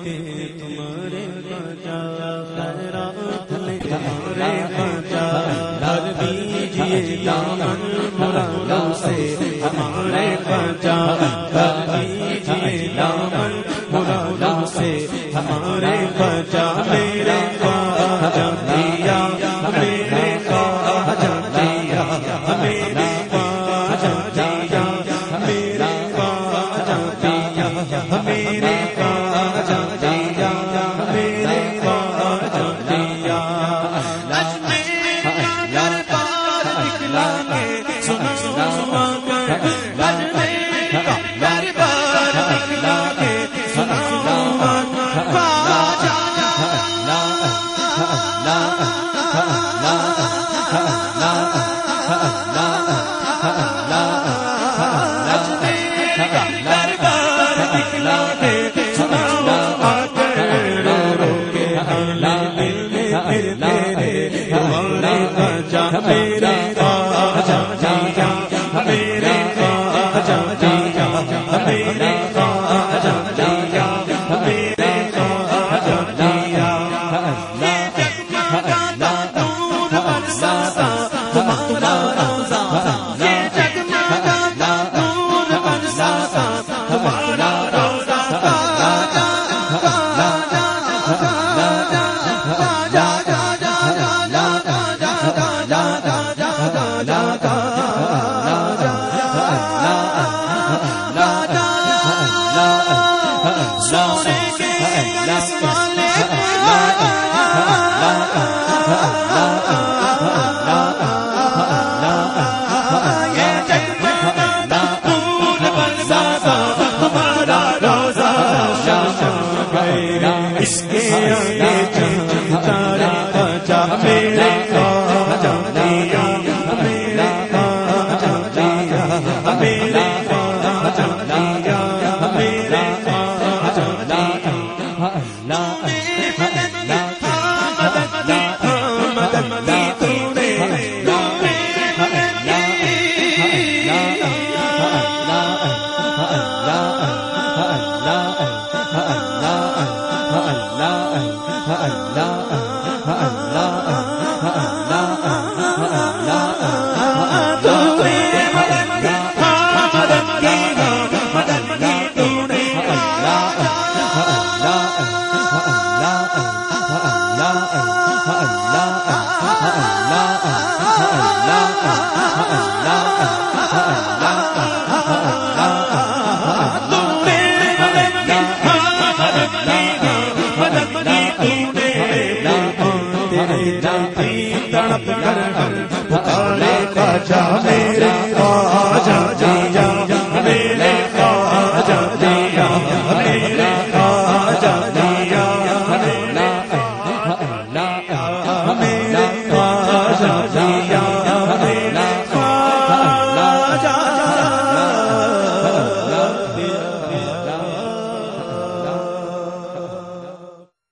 تمہارے بچا خیرات میں تمہارے بچا بھر دیجیے دامن مرادوں سے ہمارے بچا بھر دیجیے دامن مرادوں سے ہمارے بچا میرے میرے خواجہ اس کے آگے چارے میرے Uh-uh. تڑپ کر پکارے کا جا میرا